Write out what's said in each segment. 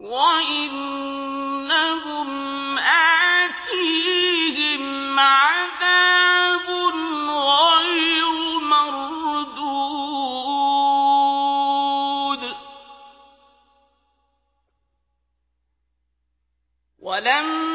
وَإِنَّهُمْ آتِيهِمْ عَذَابٌ غَيْرُ مَرْدُودٍ ولم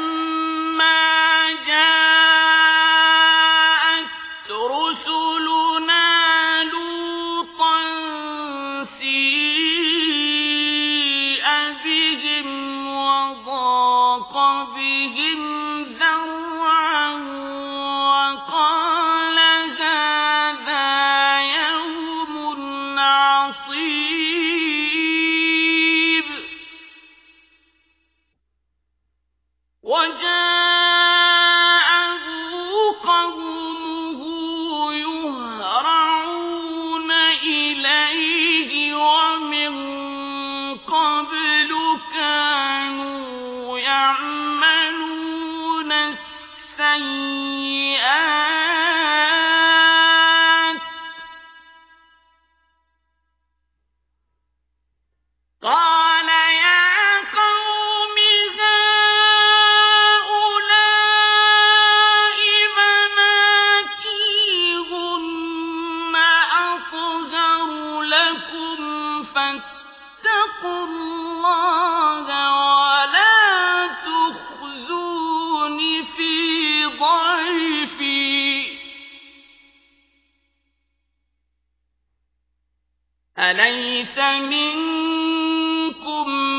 أليس منكم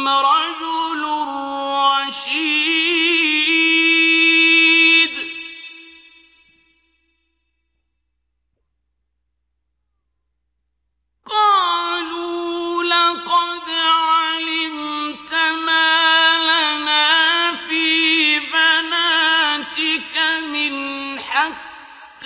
رجل رشيد؟ قالوا لقد علمت ما لنا في بناتك من حق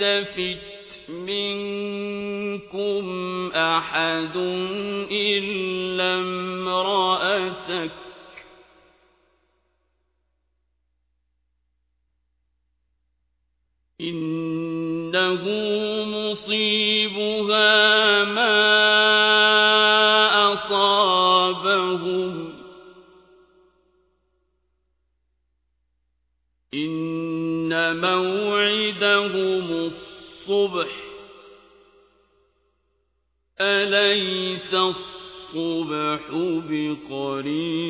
يلتفت منكم أحد إلا امرأتك. إنه مصيبها ما أصابهم. إن موعدهم الصبح أليس الصبح بقريب